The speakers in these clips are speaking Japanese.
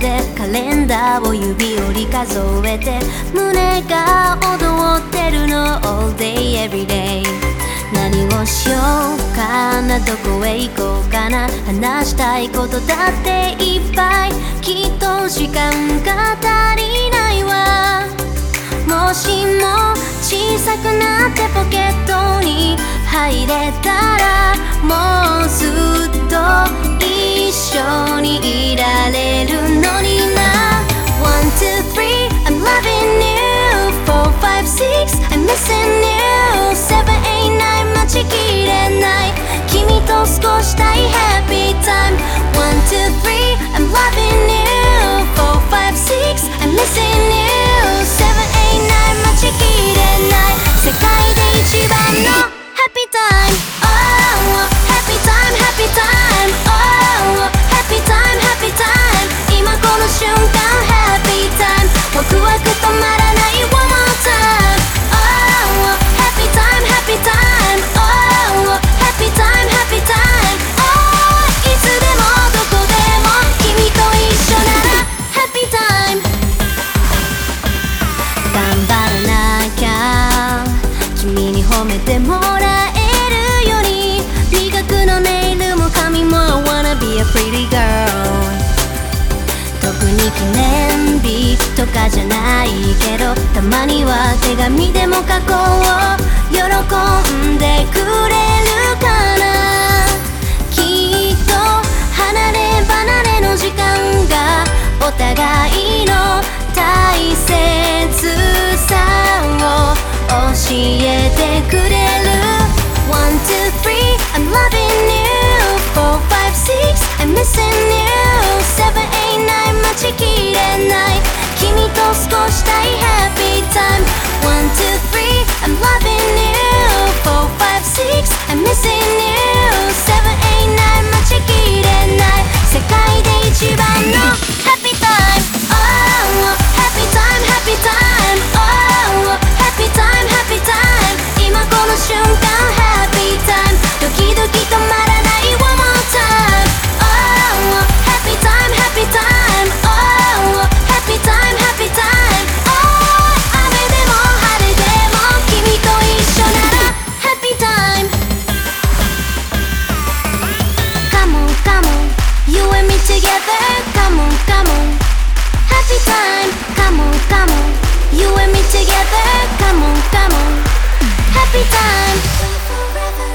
でカレンダーを指折り数えて胸が踊ってるの All day every day 何をしようかなどこへ行こうかな話したいことだっていっぱいきっと時間が足りないわ。もしも小さくなってポケットに入れたらもうに褒めてもらえるように美学のネイルも髪も I wanna be a pretty girl 特に記念日とかじゃないけどたまには手紙でも書こう喜んでくれ少したい Happy time One, two, three, I'm loving you Happy time. Come on, come on. You and me together. Come on, come on. Happy time. Forever.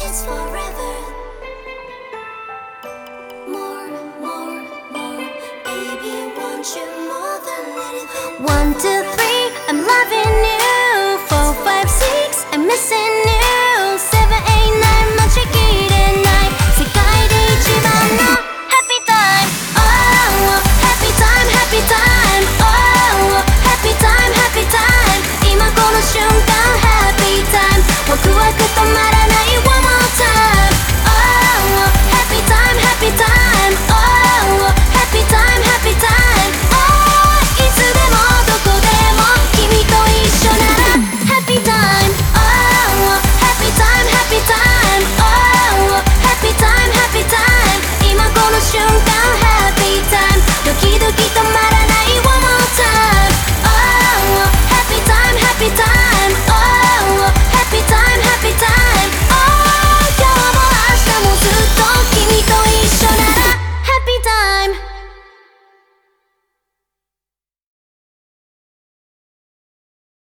It's forever. More, more, more. Baby, you